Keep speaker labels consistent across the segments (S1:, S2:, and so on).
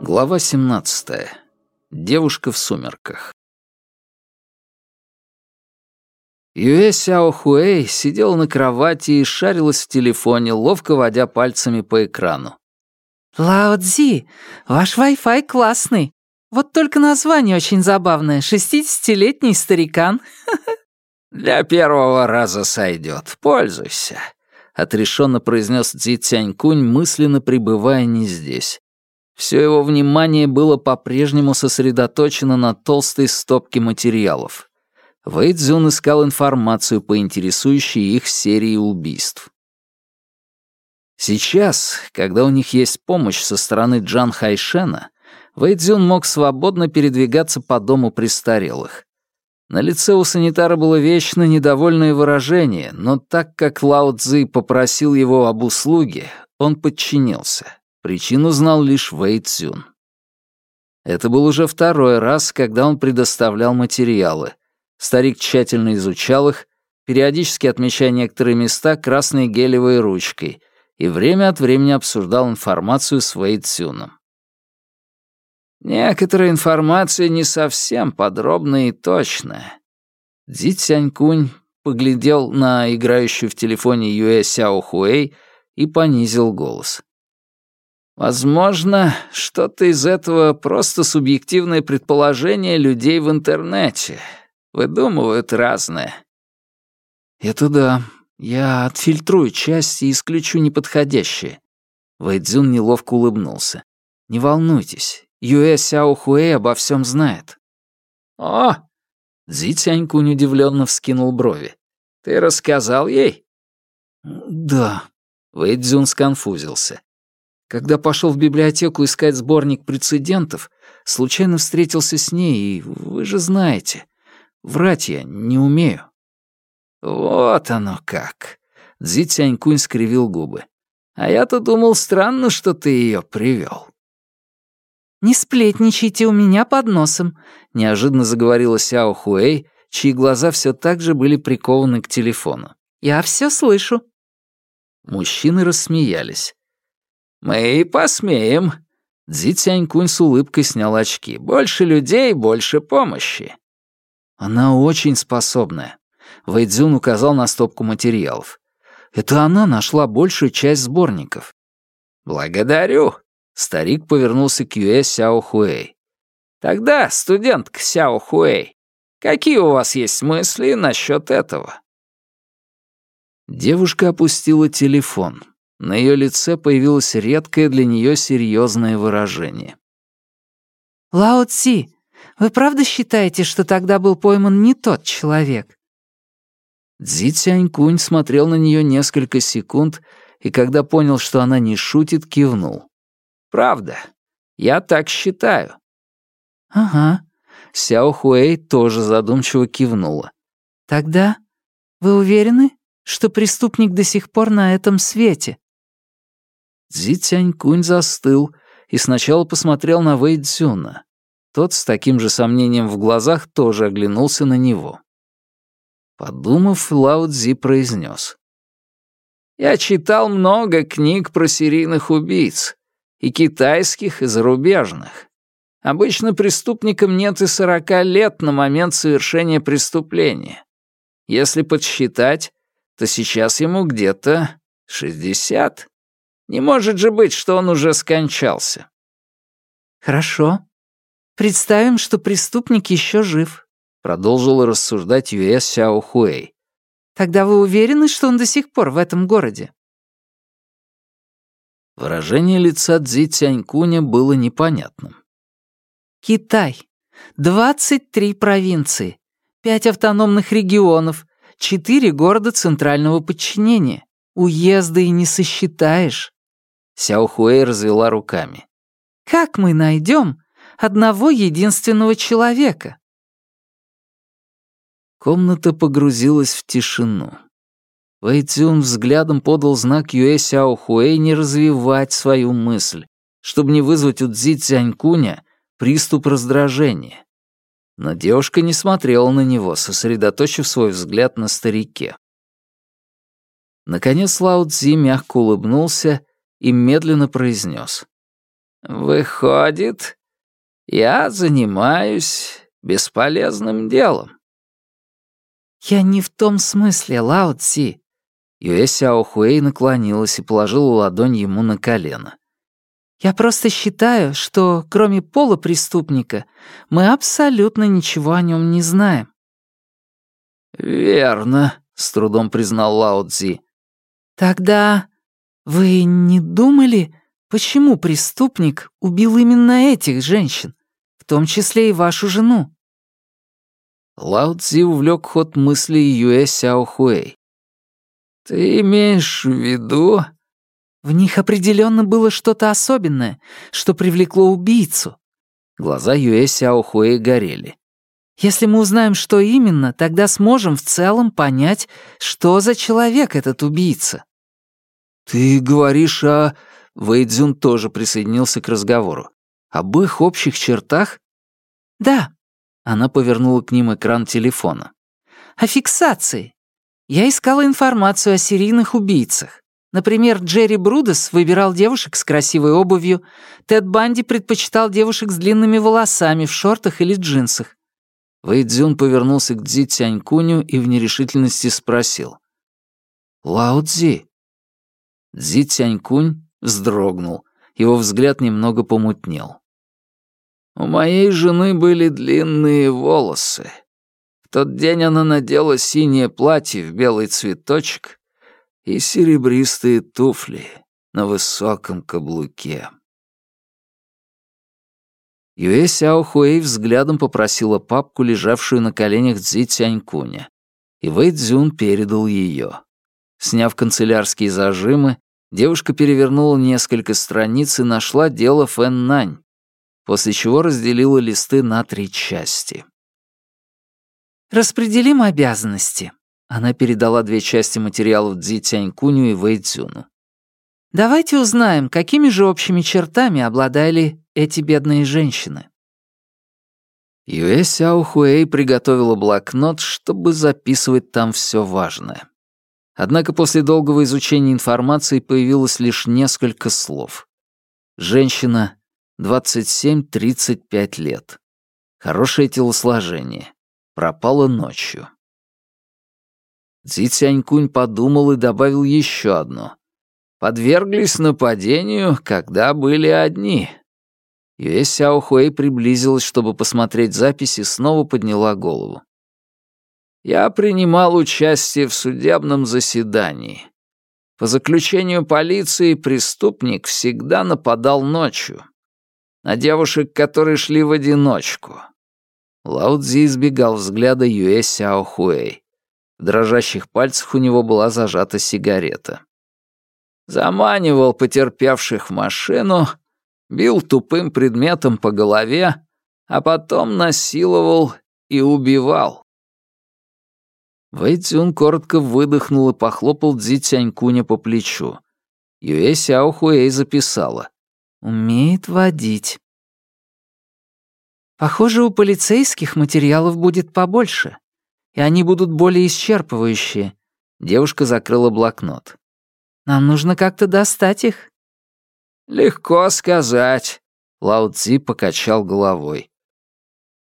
S1: Глава 17. Девушка в сумерках. Юэ Сяо Хуэй сидела на кровати и шарилась в телефоне, ловко водя пальцами по экрану.
S2: «Лао Цзи, ваш Wi-Fi классный. Вот только название очень забавное. Шестидесятилетний старикан».
S1: «Для первого раза сойдет. Пользуйся», — отрешенно произнес Цзи Цянькунь, мысленно пребывая не здесь. Все его внимание было по-прежнему сосредоточено на толстой стопке материалов. Вэй Цзюн искал информацию по интересующей их серии убийств. Сейчас, когда у них есть помощь со стороны Джан Хайшена, Вэй Цзюн мог свободно передвигаться по дому престарелых. На лице у санитара было вечно недовольное выражение, но так как Лао Цзи попросил его об услуге, он подчинился. Причину знал лишь Вэй Цзюн. Это был уже второй раз, когда он предоставлял материалы. Старик тщательно изучал их, периодически отмечая некоторые места красной гелевой ручкой и время от времени обсуждал информацию с Вэй Цзюном. Некоторая информация не совсем подробная и точная. Дзи Цянькунь поглядел на играющую в телефоне Юэ Сяо Хуэй и понизил голос. Возможно, что-то из этого просто субъективное предположение людей в интернете. Выдумывают разное. Это да. Я отфильтрую часть и исключу неподходящее. Вэйдзюн неловко улыбнулся. Не волнуйтесь, Юэ Сяо Хуэй обо всем знает. О! Цзи Цянькунь удивленно вскинул брови. Ты рассказал ей? Да. Вэйдзюн сконфузился. Когда пошел в библиотеку искать сборник прецедентов, случайно встретился с ней, и вы же знаете, врать я не умею. Вот оно как. Цзи Цянькунь скривил губы. А я-то думал, странно, что ты ее привел.
S2: «Не сплетничайте у меня под носом», — неожиданно заговорила Сяо Хуэй, чьи глаза все так же были прикованы к телефону. «Я все слышу».
S1: Мужчины рассмеялись. «Мы и посмеем». Дзи Цянькунь с улыбкой снял очки. «Больше людей, больше помощи». Она очень способная. Вэйдзюн указал на стопку материалов. Это она нашла большую часть сборников. «Благодарю», — старик повернулся к Юэ Сяо Хуэй. «Тогда, студентка Сяо Хуэй, какие у вас есть мысли насчет этого?» Девушка опустила телефон. На ее лице появилось редкое для нее серьезное выражение.
S2: «Лао Ци, вы правда считаете, что тогда был пойман не тот человек?»
S1: Цзи Цянькунь смотрел на нее несколько секунд и, когда понял, что она не шутит, кивнул. «Правда. Я так считаю».
S2: «Ага».
S1: Сяо Хуэй тоже задумчиво кивнула.
S2: «Тогда вы уверены, что преступник до сих пор на этом свете?»
S1: Цзи Цянькунь застыл и сначала посмотрел на Вэй Цзюна. Тот с таким же сомнением в глазах тоже оглянулся на него. Подумав, Лао Цзи произнес. «Я читал много книг про серийных убийц, и китайских, и зарубежных. Обычно преступникам нет и сорока лет на момент совершения преступления. Если подсчитать, то сейчас ему где-то шестьдесят. Не может же быть, что он уже скончался.
S2: Хорошо. Представим, что преступник еще жив,
S1: продолжила рассуждать Юэ Сяо Хуэй.
S2: Тогда вы уверены, что он до сих пор в этом городе?
S1: Выражение лица Цзи Цянькуня было непонятным.
S2: Китай. 23 провинции, 5 автономных регионов, 4 города центрального подчинения. Уезды и не сосчитаешь.
S1: Сяо Хуэй развела руками.
S2: «Как мы найдем одного единственного человека?»
S1: Комната погрузилась в тишину. Вэй Цзюн взглядом подал знак Юэ Сяо Хуэй не развивать свою мысль, чтобы не вызвать у Цзи Цянькуня приступ раздражения. Но девушка не смотрела на него, сосредоточив свой взгляд на старике. Наконец Лао Цзи мягко улыбнулся и медленно произнес. «Выходит, я занимаюсь бесполезным делом».
S2: «Я не в том смысле, Лао Цзи».
S1: Юэ Сяо Хуэй наклонилась и положила ладонь ему на колено.
S2: «Я просто считаю, что кроме пола преступника мы абсолютно ничего о нем не знаем».
S1: «Верно», — с трудом признал Лао Цзи.
S2: «Тогда вы не думали, почему преступник убил именно этих женщин, в том числе и вашу жену?»
S1: Лао Цзи увлек ход мысли Юэ Сяо Хуэй. «Ты имеешь в виду...»
S2: В них определенно было что-то особенное, что привлекло убийцу.
S1: Глаза Юэ Сяо Хуэй горели.
S2: Если мы узнаем, что именно, тогда сможем в целом понять, что за человек этот убийца.
S1: «Ты говоришь о...» Вэйдзюн тоже присоединился к разговору. «Об их общих чертах?»
S2: «Да».
S1: Она повернула к ним экран телефона.
S2: «О фиксации. Я искала информацию о серийных убийцах. Например, Джерри Брудес выбирал девушек с красивой обувью, Тед Банди предпочитал девушек с длинными волосами в шортах или джинсах.
S1: Вэйдзюн повернулся к Дзи Тянькуню и в нерешительности спросил. «Лао Цзи, Дзи Тянькунь вздрогнул, его взгляд немного помутнел. «У моей жены были длинные волосы. Тот день она надела синее платье в белый цветочек и серебристые туфли на высоком каблуке». Юэ Сяо Хуэй взглядом попросила папку, лежавшую на коленях Цзи Тянькуня, и Вэй Цзюн передал ее. Сняв канцелярские зажимы, девушка перевернула несколько страниц и нашла дело Фэн Нань, после чего разделила листы на три части.
S2: «Распределим обязанности», — она передала две части материалов Цзи Тянькуню и Вэй Цзюну. «Давайте узнаем, какими же общими чертами обладали эти бедные женщины».
S1: Юэ Сяо Хуэй приготовила блокнот, чтобы записывать там все важное. Однако после долгого изучения информации появилось лишь несколько слов. Женщина, 27-35 лет. Хорошее телосложение. Пропала ночью. Цзи Цянькунь подумал и добавил еще одно. Подверглись нападению, когда были одни. Юэ Сяо Хуэй приблизилась, чтобы посмотреть записи, снова подняла голову. Я принимал участие в судебном заседании. По заключению полиции, преступник всегда нападал ночью. На девушек, которые шли в одиночку. Лао Цзи избегал взгляда Юэ Сяо Хуэй. В дрожащих пальцах у него была зажата сигарета. Заманивал потерпевших в машину, бил тупым предметом по голове, а потом насиловал и убивал. Вэйцзюн коротко выдохнул и похлопал Цзи Тянькуня по плечу. Юэ Сяо Хуэй записала.
S2: «Умеет водить». «Похоже, у полицейских материалов будет побольше, и они будут более исчерпывающие».
S1: Девушка закрыла блокнот.
S2: «Нам нужно как-то достать их».
S1: «Легко сказать», — Лао Цзи покачал головой.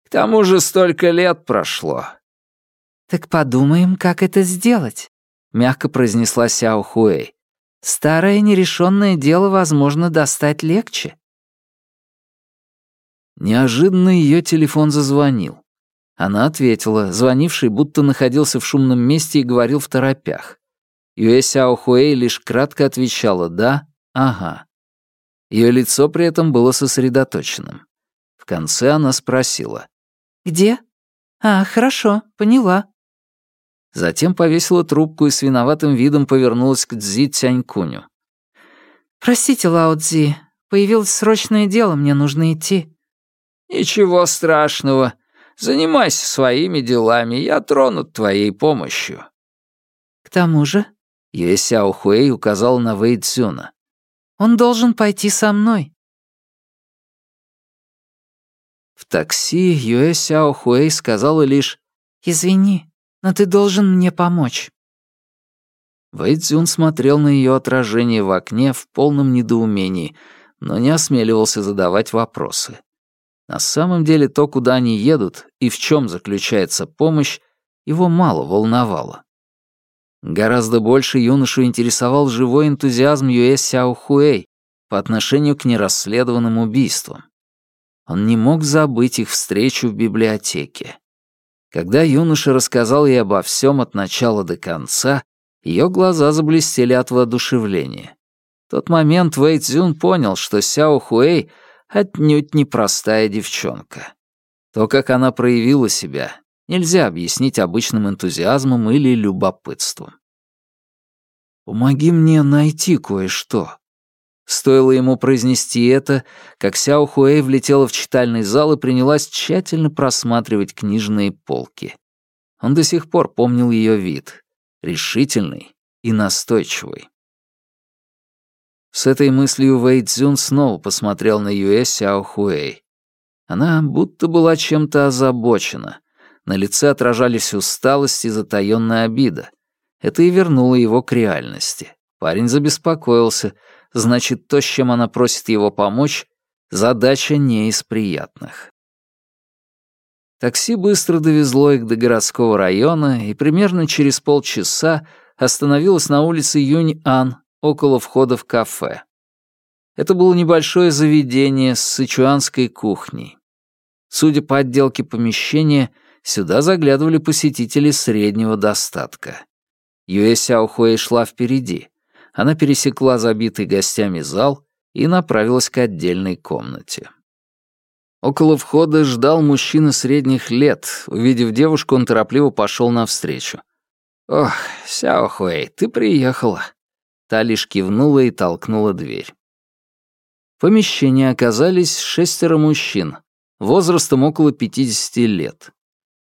S1: «К тому же столько лет прошло.
S2: «Так подумаем, как это сделать», — мягко произнесла Сяо Хуэй. «Старое нерешенное дело, возможно, достать легче».
S1: Неожиданно ее телефон зазвонил. Она ответила, звонивший будто находился в шумном месте и говорил в торопях. Юэ Сяо Хуэй лишь кратко отвечала «да», «ага». Ее лицо при этом было сосредоточенным. В конце она спросила.
S2: «Где?» «А, хорошо, поняла».
S1: Затем повесила трубку и с виноватым видом повернулась к Цзи Цянькуню.
S2: «Простите, Лао Цзи, появилось срочное дело, мне нужно идти».
S1: «Ничего страшного. Занимайся своими делами, я тронут твоей помощью».
S2: «К тому же...»
S1: — Юэ Сяо Хуэй указал на Вэй Цюна.
S2: «Он должен пойти со мной».
S1: В такси Юэ Сяо Хуэй сказала лишь
S2: «Извини, но ты должен мне помочь».
S1: Вэйцзюн смотрел на ее отражение в окне в полном недоумении, но не осмеливался задавать вопросы. На самом деле то, куда они едут и в чем заключается помощь, его мало волновало. Гораздо больше юношу интересовал живой энтузиазм Юэ Сяо Хуэй по отношению к нерасследованным убийствам. Он не мог забыть их встречу в библиотеке. Когда юноша рассказал ей обо всем от начала до конца, ее глаза заблестели от воодушевления. В тот момент Вэй Цзюн понял, что Сяо Хуэй отнюдь не простая девчонка. То, как она проявила себя, нельзя объяснить обычным энтузиазмом или любопытством. «Помоги мне найти кое-что». Стоило ему произнести это, как Сяо Хуэй влетела в читальный зал и принялась тщательно просматривать книжные полки. Он до сих пор помнил ее вид решительный и настойчивый. С этой мыслью Вэй Цзюн снова посмотрел на Юэ Сяо Хуэй. Она будто была чем-то озабочена. На лице отражались усталость и затаённая обида. Это и вернуло его к реальности. Парень забеспокоился. Значит, то, с чем она просит его помочь, задача не из приятных. Такси быстро довезло их до городского района и примерно через полчаса остановилось на улице Юнь-Ан, около входа в кафе. Это было небольшое заведение с сычуанской кухней. Судя по отделке помещения, сюда заглядывали посетители среднего достатка. Юэ Сяохуэй шла впереди. Она пересекла забитый гостями зал и направилась к отдельной комнате. Около входа ждал мужчина средних лет. Увидев девушку, он торопливо пошел навстречу. «Ох, Сяохуэй, ты приехала». Та лишь кивнула и толкнула дверь. В помещении оказались шестеро мужчин, возрастом около 50 лет.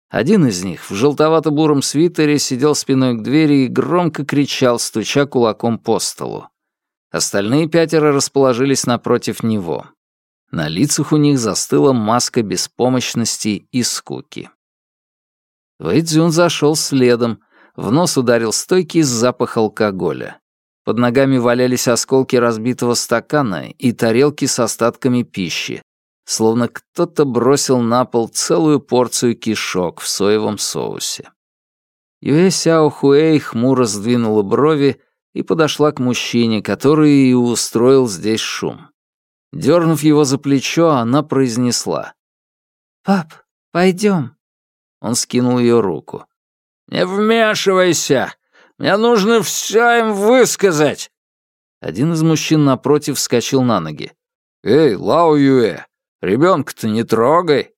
S1: Один из них в желтовато-буром свитере сидел спиной к двери и громко кричал, стуча кулаком по столу. Остальные пятеро расположились напротив него. На лицах у них застыла маска беспомощности и скуки. Вэйдзюн зашел следом, в нос ударил стойкий запах алкоголя. Под ногами валялись осколки разбитого стакана и тарелки с остатками пищи, словно кто-то бросил на пол целую порцию кишок в соевом соусе. Юэ Сяо Хуэй хмуро сдвинула брови и подошла к мужчине, который и устроил здесь шум. Дернув его за плечо, она произнесла.
S2: «Пап, пойдем».
S1: Он скинул ее руку.
S3: «Не вмешивайся! Мне нужно все им высказать!»
S1: Один из мужчин напротив вскочил на ноги.
S3: «Эй, Лао Юэ, ребенка-то не трогай!»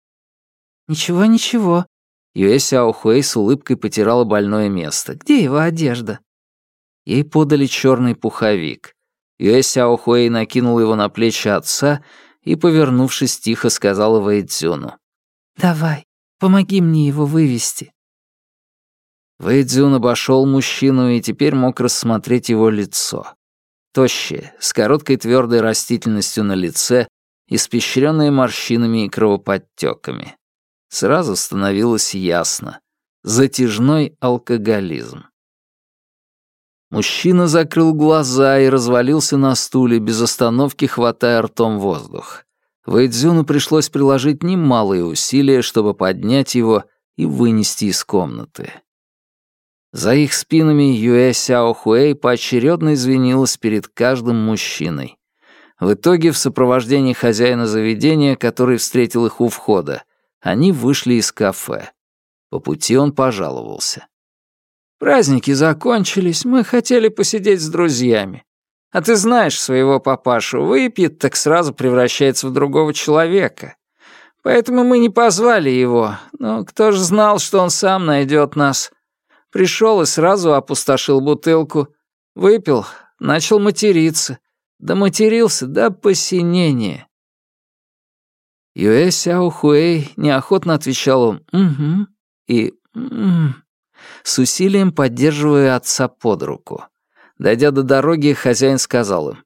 S2: «Ничего, ничего».
S1: Юэ Сяохуэй с улыбкой потирала больное место.
S2: «Где его одежда?»
S1: Ей подали черный пуховик. Юэ Сяохуэй накинул его на плечи отца и, повернувшись, тихо сказала Вэйдзюну.
S2: «Давай, помоги мне его вывести».
S1: Вэйдзюн обошел мужчину и теперь мог рассмотреть его лицо. Тощее, с короткой твердой растительностью на лице, испещренное морщинами и кровоподтеками. Сразу становилось ясно. Затяжной алкоголизм. Мужчина закрыл глаза и развалился на стуле, без остановки хватая ртом воздух. Вэйдзюну пришлось приложить немалые усилия, чтобы поднять его и вынести из комнаты. За их спинами Юэ Сяо Хуэй поочередно извинилась перед каждым мужчиной. В итоге, в сопровождении хозяина заведения, который встретил их у входа, они вышли из кафе. По пути он пожаловался.
S4: Праздники закончились, мы хотели посидеть с друзьями. А ты знаешь своего папашу, выпьет, так сразу превращается в другого человека. Поэтому мы не позвали его, но кто же знал, что он сам найдет нас. Пришел и сразу опустошил бутылку. Выпил, начал материться. Да матерился до посинения.
S1: Юэ Сяо Хуэй неохотно отвечал «Угу» и «Угу» с усилием поддерживая отца под руку. Дойдя до дороги, хозяин сказал им,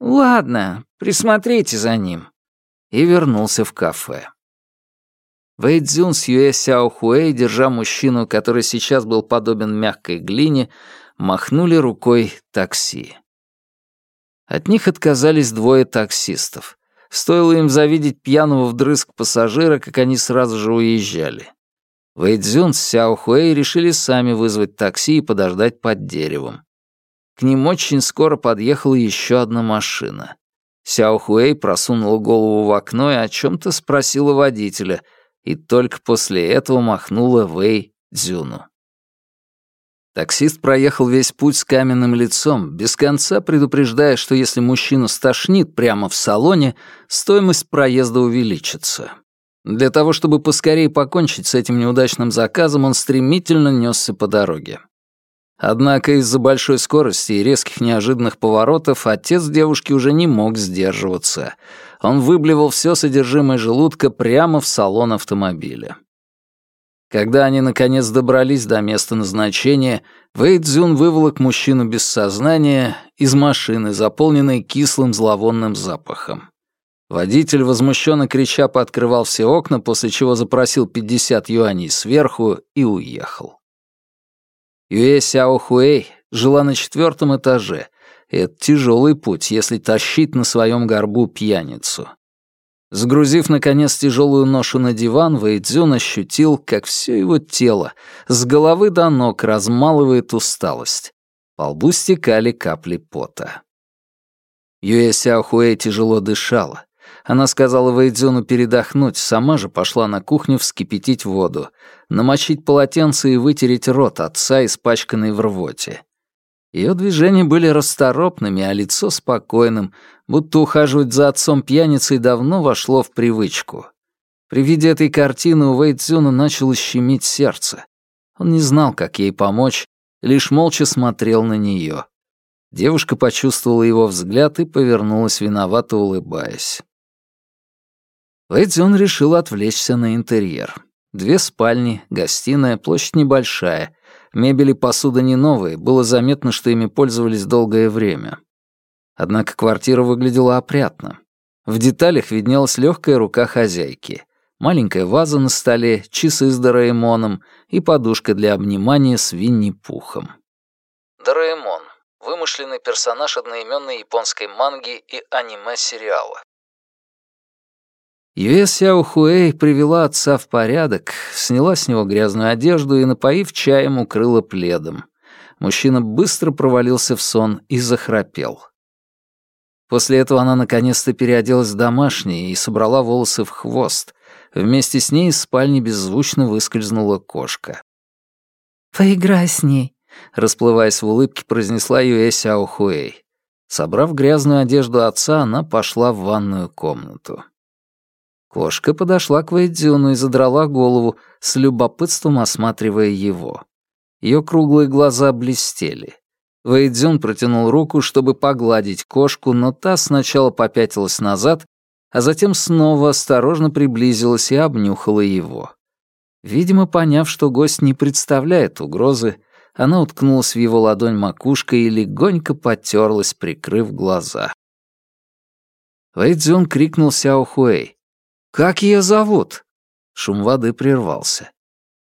S1: «Ладно, присмотрите за ним», и вернулся в кафе. Вэй Цзюн с Юэ Сяо Хуэй, держа мужчину, который сейчас был подобен мягкой глине, махнули рукой такси. От них отказались двое таксистов. Стоило им завидеть пьяного вдрызг пассажира, как они сразу же уезжали. Вэйдзюн с Сяо Хуэй решили сами вызвать такси и подождать под деревом. К ним очень скоро подъехала еще одна машина. Сяо Хуэй просунула голову в окно и о чем-то спросила водителя, и только после этого махнула Вэй Дзюну. Таксист проехал весь путь с каменным лицом, без конца предупреждая, что если мужчину стошнит прямо в салоне, стоимость проезда увеличится. Для того, чтобы поскорее покончить с этим неудачным заказом, он стремительно несся по дороге. Однако из-за большой скорости и резких неожиданных поворотов отец девушки уже не мог сдерживаться. Он выблевал все содержимое желудка прямо в салон автомобиля. Когда они наконец добрались до места назначения, Вэйд Цзюн выволок мужчину без сознания из машины, заполненной кислым зловонным запахом. Водитель, возмущенно крича, пооткрывал все окна, после чего запросил 50 юаней сверху и уехал. Юэ Сяо Хуэй жила на четвертом этаже, это тяжелый путь, если тащить на своем горбу пьяницу. Сгрузив, наконец, тяжелую ношу на диван, Вэйдзюн ощутил, как все его тело с головы до ног размалывает усталость. По лбу стекали капли пота. Юэ Сяохуэй тяжело дышала. Она сказала Вэйдзюну передохнуть, сама же пошла на кухню вскипятить воду, намочить полотенце и вытереть рот отца, испачканный в рвоте. Ее движения были расторопными, а лицо спокойным, будто ухаживать за отцом пьяницей давно вошло в привычку. При виде этой картины у Вэйцзюна начало щемить сердце. Он не знал, как ей помочь, лишь молча смотрел на нее. Девушка почувствовала его взгляд и повернулась, виновато улыбаясь. Вэйцзюн решил отвлечься на интерьер. Две спальни, гостиная, площадь небольшая — Мебель и посуда не новые, было заметно, что ими пользовались долгое время. Однако квартира выглядела опрятно. В деталях виднелась легкая рука хозяйки. Маленькая ваза на столе, часы с Дораэмоном и подушка для обнимания с Винни-Пухом. Дораэмон — вымышленный персонаж одноименной японской манги и аниме-сериала. Юэ Сяо Хуэй привела отца в порядок, сняла с него грязную одежду и, напоив чаем, укрыла пледом. Мужчина быстро провалился в сон и захрапел. После этого она наконец-то переоделась в домашнее и собрала волосы в хвост. Вместе с ней из спальни беззвучно выскользнула кошка.
S2: «Поиграй с ней», —
S1: расплываясь в улыбке, произнесла Юэ Сяо Хуэй. Собрав грязную одежду отца, она пошла в ванную комнату. Кошка подошла к Вэйдзюну и задрала голову, с любопытством осматривая его. Ее круглые глаза блестели. Вэйдзюн протянул руку, чтобы погладить кошку, но та сначала попятилась назад, а затем снова осторожно приблизилась и обнюхала его. Видимо, поняв, что гость не представляет угрозы, она уткнулась в его ладонь макушкой и легонько потерлась, прикрыв глаза. Вэйдзюн крикнул Сяо Хуэй. «Как ее зовут?» Шум воды прервался.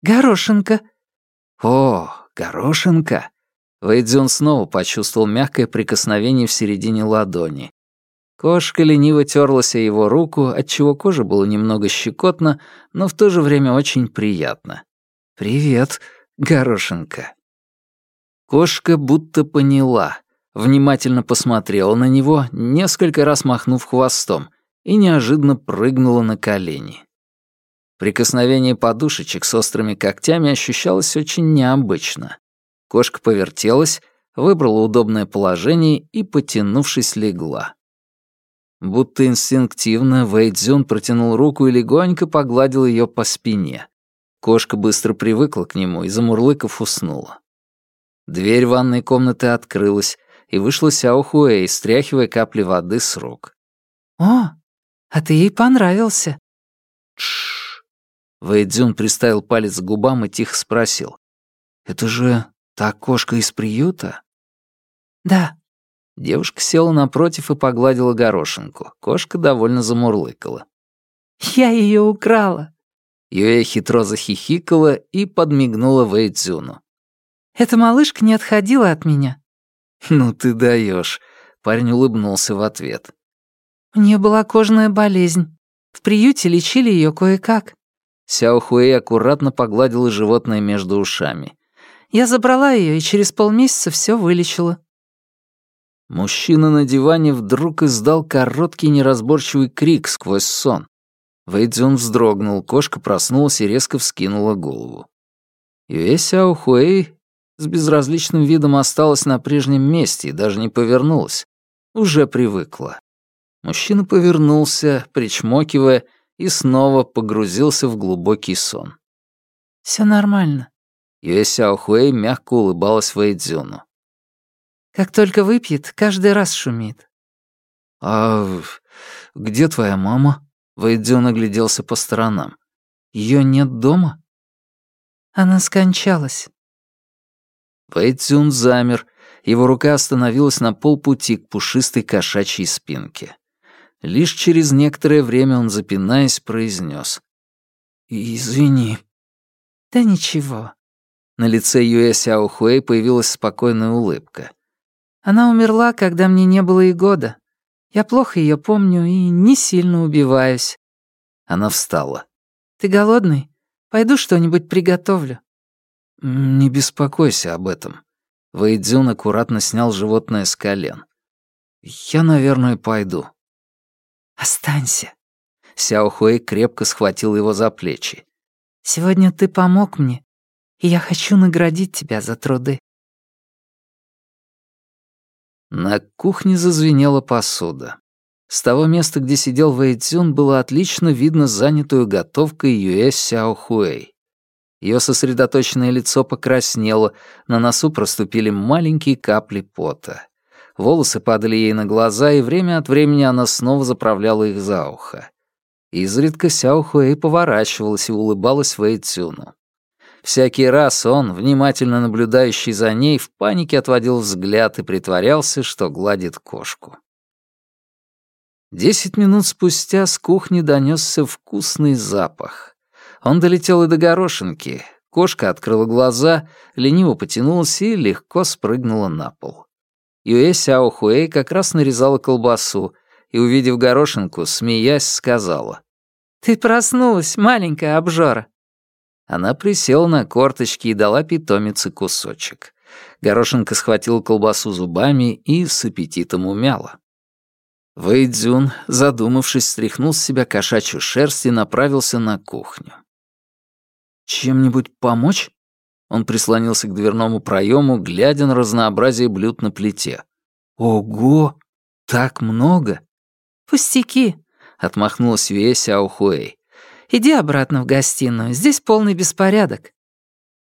S2: «Горошенко».
S1: «О, горошенко!» Вэйдзюн снова почувствовал мягкое прикосновение в середине ладони. Кошка лениво терлась о его руку, отчего кожа была немного щекотна, но в то же время очень приятно. «Привет, горошенко». Кошка будто поняла, внимательно посмотрела на него, несколько раз махнув хвостом, и неожиданно прыгнула на колени. Прикосновение подушечек с острыми когтями ощущалось очень необычно. Кошка повертелась, выбрала удобное положение и, потянувшись, легла. Будто инстинктивно Вэйдзюн протянул руку и легонько погладил ее по спине. Кошка быстро привыкла к нему и, замурлыков, уснула. Дверь ванной комнаты открылась, и вышла Сяо Хуэй, стряхивая капли воды с рук.
S2: «О, а ты ей понравился».
S1: Тш. Вэйдзюн приставил палец к губам и тихо спросил. «Это же та кошка из приюта?»
S2: «Да».
S1: Девушка села напротив и погладила горошинку. Кошка довольно замурлыкала.
S2: «Я ее украла».
S1: Юэ хитро захихикала и подмигнула Вэйдзюну.
S2: Эта малышка не отходила от меня».
S1: «Ну ты даешь. Парень улыбнулся в ответ.
S2: «У нее была кожная болезнь. В приюте лечили ее кое-как».
S1: Сяо Хуэй аккуратно погладила животное между ушами.
S2: «Я забрала ее и через полмесяца все вылечила».
S1: Мужчина на диване вдруг издал короткий неразборчивый крик сквозь сон. Вэйдзюн вздрогнул, кошка проснулась и резко вскинула голову. Юэ Сяо Хуэй с безразличным видом осталась на прежнем месте и даже не повернулась. Уже привыкла. Мужчина повернулся, причмокивая, и снова погрузился в глубокий сон.
S2: Все нормально».
S1: Юэ Сяо Хуэй мягко улыбалась Вэйдзюну.
S2: «Как только выпьет, каждый раз шумит».
S1: «А где твоя мама?» Вэйдзюн огляделся по сторонам. Ее нет дома?»
S2: «Она скончалась».
S1: Вэйдзюн замер, его рука остановилась на полпути к пушистой кошачьей спинке. Лишь через некоторое время он, запинаясь, произнес: «Извини».
S2: «Да ничего».
S1: На лице Юэ Сяо Хуэй появилась спокойная улыбка.
S2: «Она умерла, когда мне не было и года. Я плохо ее помню и не сильно убиваюсь».
S1: Она встала.
S2: «Ты голодный? Пойду что-нибудь приготовлю».
S1: «Не беспокойся об этом». Вэйдзюн аккуратно снял животное с колен. «Я, наверное, пойду».
S2: «Останься».
S1: Сяо Хуэй крепко схватил его за плечи.
S2: «Сегодня ты помог мне, и я хочу наградить тебя за труды».
S1: На кухне зазвенела посуда. С того места, где сидел Вэйцзюн, было отлично видно занятую готовкой Юэ Сяо Хуэй. Ее сосредоточенное лицо покраснело, на носу проступили маленькие капли пота. Волосы падали ей на глаза, и время от времени она снова заправляла их за ухо. Изредка Сяо Хуэй поворачивалась и улыбалась Вэй Цюну. Всякий раз он, внимательно наблюдающий за ней, в панике отводил взгляд и притворялся, что гладит кошку. Десять минут спустя с кухни донесся вкусный запах. Он долетел и до горошинки. Кошка открыла глаза, лениво потянулась и легко спрыгнула на пол. Юэ Сяо Хуэй как раз нарезала колбасу и, увидев горошинку, смеясь, сказала.
S2: «Ты проснулась, маленькая обжора.
S1: Она присела на корточки и дала питомице кусочек. Горошинка схватила колбасу зубами и с аппетитом умяла. Вэйдзюн, задумавшись, стряхнул с себя кошачью шерсть и направился на кухню. «Чем-нибудь помочь?» Он прислонился к дверному проему, глядя на разнообразие блюд на плите. «Ого! Так много!»
S2: «Пустяки!» — отмахнулась Юэ Сяохуэй. Иди обратно в гостиную, здесь полный беспорядок».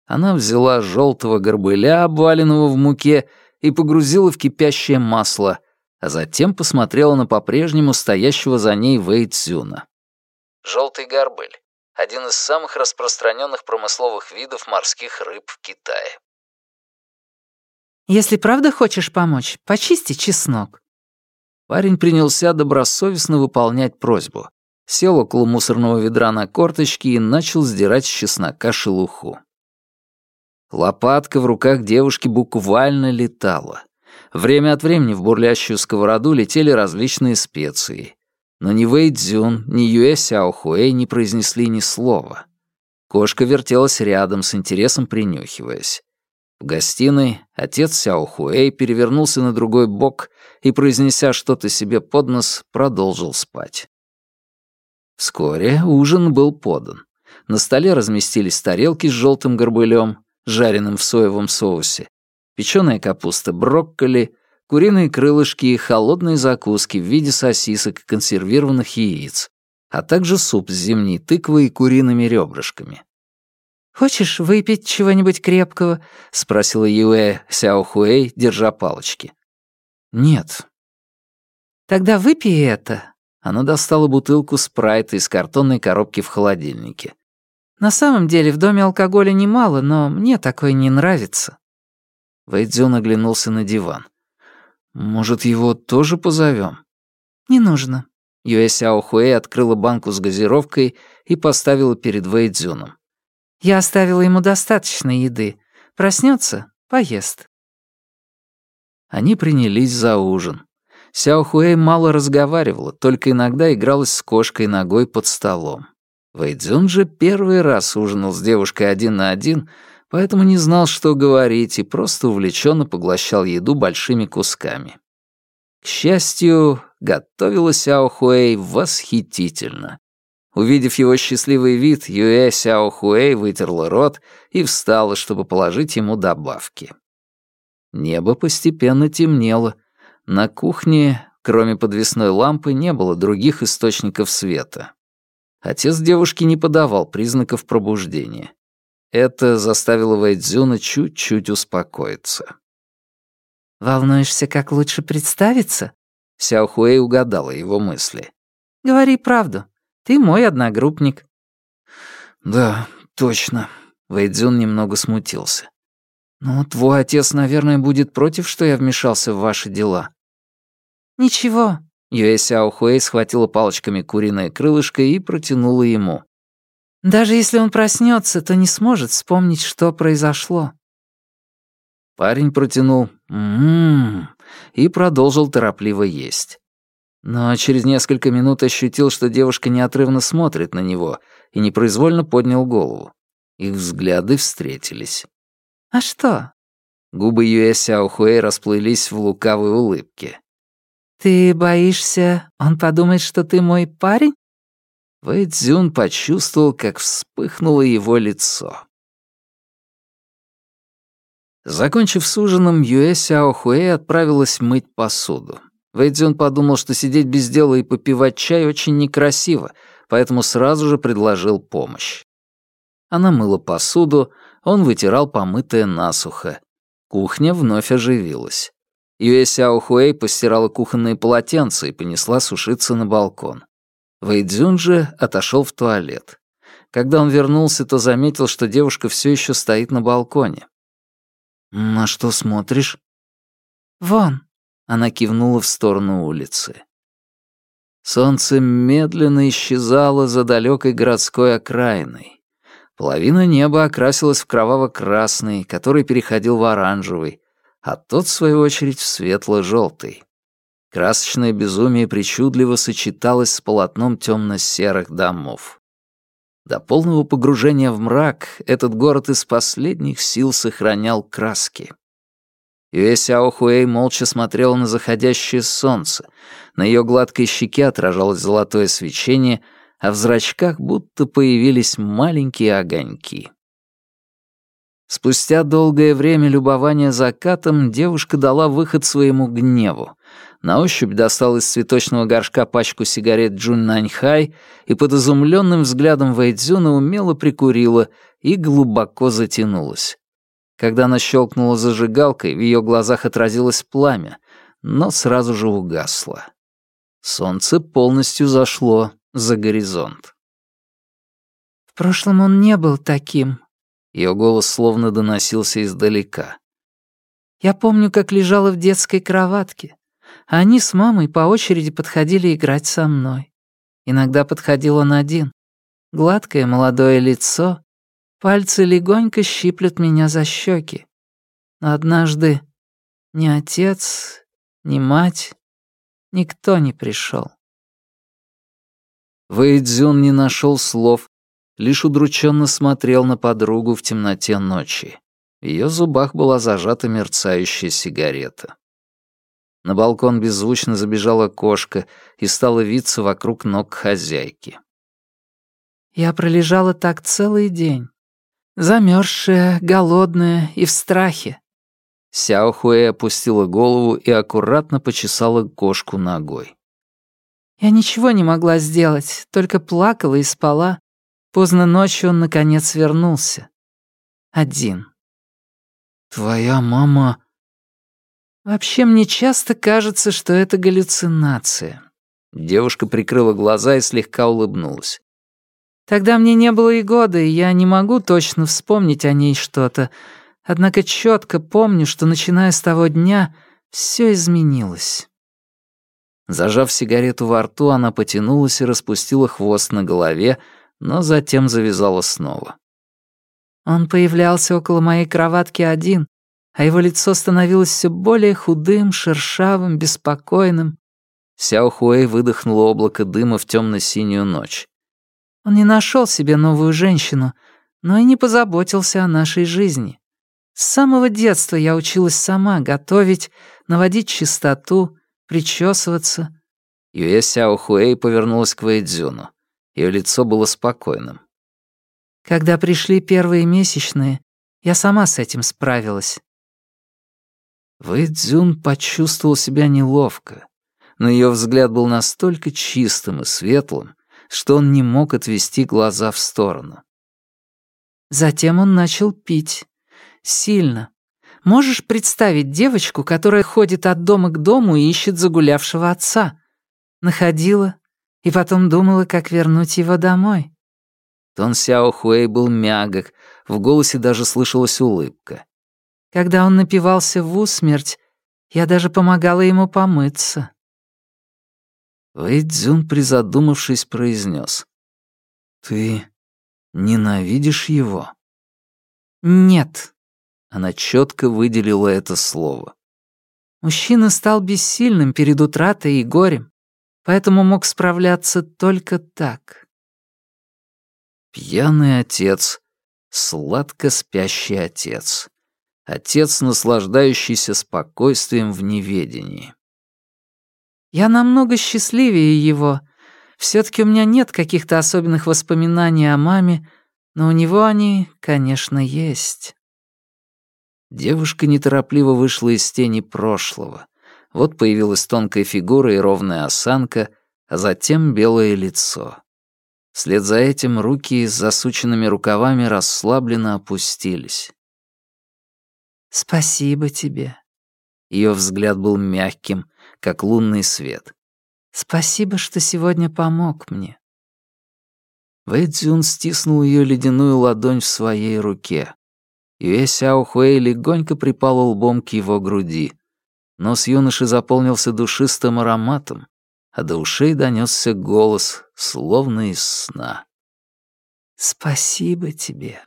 S1: Она взяла желтого горбыля, обваленного в муке, и погрузила в кипящее масло, а затем посмотрела на по-прежнему стоящего за ней Вэй Цзюна. Желтый горбыль — один из самых распространенных промысловых видов морских рыб в Китае.
S2: «Если правда хочешь помочь, почисти чеснок».
S1: Парень принялся добросовестно выполнять просьбу сел около мусорного ведра на корточки и начал сдирать с чеснока шелуху. Лопатка в руках девушки буквально летала. Время от времени в бурлящую сковороду летели различные специи. Но ни Вэй Цзюн, ни Юэ Сяохуэй не произнесли ни слова. Кошка вертелась рядом, с интересом принюхиваясь. В гостиной отец Сяохуэй перевернулся на другой бок и, произнеся что-то себе под нос, продолжил спать. Вскоре ужин был подан. На столе разместились тарелки с желтым горбылем, жареным в соевом соусе, печеная капуста брокколи, куриные крылышки и холодные закуски в виде сосисок и консервированных яиц, а также суп с зимней тыквой и куриными ребрышками.
S2: «Хочешь выпить чего-нибудь крепкого?» — спросила Юэ Сяохуэй, держа палочки.
S1: «Нет».
S2: «Тогда выпей это,
S1: она достала бутылку спрайта из картонной коробки в холодильнике.
S2: «На самом деле в доме алкоголя немало, но мне такое не нравится».
S1: Вэйдзюн оглянулся на диван. «Может, его тоже позовем?
S2: «Не нужно».
S1: Юэ Сяо Хуэй открыла банку с газировкой и поставила перед Вэйдзюном.
S2: «Я оставила ему достаточно еды. Проснется, Поест».
S1: Они принялись за ужин. Сяо Хуэй мало разговаривала, только иногда игралась с кошкой ногой под столом. Вэйдзюн же первый раз ужинал с девушкой один на один, поэтому не знал, что говорить, и просто увлеченно поглощал еду большими кусками. К счастью, готовила Сяо Хуэй восхитительно. Увидев его счастливый вид, Юэ Сяо Хуэй вытерла рот и встала, чтобы положить ему добавки. Небо постепенно темнело. На кухне, кроме подвесной лампы, не было других источников света. Отец девушки не подавал признаков пробуждения. Это заставило Вэйдзюна чуть-чуть успокоиться.
S2: «Волнуешься, как лучше представиться?»
S1: Сяо Хуэй угадала его мысли.
S2: «Говори правду. Ты мой одногруппник».
S1: «Да, точно». Вэйдзюн немного смутился. «Ну, твой отец, наверное, будет против, что я вмешался в ваши дела».
S2: «Ничего».
S1: Юэ Сяо Хуэй схватила палочками куриное крылышко и протянула ему.
S2: «Даже если он проснется, то не сможет вспомнить, что произошло».
S1: Парень протянул «ммм» и продолжил торопливо есть. Но через несколько минут ощутил, что девушка неотрывно смотрит на него, и непроизвольно поднял голову. Их взгляды встретились.
S2: «А что?»
S1: Губы Юэ Сяохуэй расплылись в лукавой улыбке.
S2: «Ты боишься, он подумает, что ты мой парень?»
S1: Вэй Цзюн почувствовал, как вспыхнуло его лицо. Закончив с ужином, Юэ Сяохуэй отправилась мыть посуду. Вэйдзюн подумал, что сидеть без дела и попивать чай очень некрасиво, поэтому сразу же предложил помощь. Она мыла посуду, он вытирал помытое насухо. Кухня вновь оживилась. Юэ Сяо Хуэй постирала кухонные полотенца и понесла сушиться на балкон. Вэйдзюн же отошел в туалет. Когда он вернулся, то заметил, что девушка все еще стоит на балконе. «На что смотришь?»
S2: «Вон», — она кивнула в сторону улицы.
S1: Солнце медленно исчезало за далекой городской окраиной. Половина неба окрасилась в кроваво-красный, который переходил в оранжевый, а тот, в свою очередь, в светло-желтый. Красочное безумие причудливо сочеталось с полотном темно-серых домов. До полного погружения в мрак этот город из последних сил сохранял краски. Юэ Сяохуэй молча смотрела на заходящее солнце. На ее гладкой щеке отражалось золотое свечение — а в зрачках будто появились маленькие огоньки. Спустя долгое время любования закатом девушка дала выход своему гневу. На ощупь достала из цветочного горшка пачку сигарет Джун Наньхай и под изумленным взглядом Вэйдзюна умело прикурила и глубоко затянулась. Когда она щелкнула зажигалкой, в ее глазах отразилось пламя, но сразу же угасло. Солнце полностью зашло за горизонт.
S2: «В прошлом он не был таким», —
S1: ее голос словно доносился издалека.
S2: «Я помню, как лежала в детской кроватке, а они с мамой по очереди подходили играть со мной. Иногда подходил он один. Гладкое молодое лицо, пальцы легонько щиплют меня за щеки. Но однажды ни отец, ни мать, никто не пришел.
S1: Вэйдзюн не нашел слов, лишь удрученно смотрел на подругу в темноте ночи. В ее зубах была зажата мерцающая сигарета. На балкон беззвучно забежала кошка и стала виться вокруг ног хозяйки.
S2: «Я пролежала так целый день. Замерзшая, голодная и в страхе».
S1: Сяо Хуэй опустила голову и аккуратно почесала кошку ногой.
S2: Я ничего не могла сделать, только плакала и спала. Поздно ночью он, наконец, вернулся. Один.
S1: «Твоя мама...»
S2: «Вообще мне часто кажется, что это галлюцинация».
S1: Девушка прикрыла глаза и слегка улыбнулась.
S2: «Тогда мне не было и года, и я не могу точно вспомнить о ней что-то. Однако четко помню, что, начиная с того дня, все изменилось».
S1: Зажав сигарету во рту, она потянулась и распустила хвост на голове, но затем завязала снова.
S2: Он появлялся около моей кроватки один, а его лицо становилось все более худым, шершавым, беспокойным.
S1: Сяо Хуэй выдохнула облако дыма в темно-синюю ночь.
S2: Он не нашел себе новую женщину, но и не позаботился о нашей жизни. С самого детства я училась сама готовить, наводить чистоту, причесываться.
S1: Юэ Сяо Хуэй повернулась к Вэйдзюну. Ее лицо было спокойным.
S2: Когда пришли первые месячные, я сама с этим справилась.
S1: Вэйдзюн почувствовал себя неловко, но ее взгляд был настолько чистым и светлым, что он не мог отвести глаза в сторону.
S2: Затем он начал пить. Сильно. Можешь представить девочку, которая ходит от дома к дому и ищет загулявшего отца? Находила и потом думала, как вернуть его домой.
S1: Тон Сяо Хуэй был мягок, в голосе даже слышалась улыбка.
S2: Когда он напивался в усмерть, я даже помогала ему помыться.
S1: Вэйдзюн, призадумавшись, произнес. «Ты ненавидишь его?»
S2: «Нет».
S1: Она четко выделила это слово.
S2: Мужчина стал бессильным перед утратой и горем, поэтому мог справляться только так.
S1: Пьяный отец, сладко спящий отец. Отец, наслаждающийся спокойствием в неведении.
S2: Я намного счастливее его. все таки у меня нет каких-то особенных воспоминаний о маме, но у него они, конечно, есть.
S1: Девушка неторопливо вышла из тени прошлого. Вот появилась тонкая фигура и ровная осанка, а затем белое лицо. Вслед за этим руки с засученными рукавами расслабленно опустились.
S2: «Спасибо тебе».
S1: Ее взгляд был мягким, как лунный свет.
S2: «Спасибо, что сегодня помог мне».
S1: Вэйцзюн стиснул ее ледяную ладонь в своей руке. Юэ Сяо Хуэй легонько припала лбом к его груди. Нос юноши заполнился душистым ароматом, а до ушей донесся голос, словно из сна.
S2: «Спасибо тебе».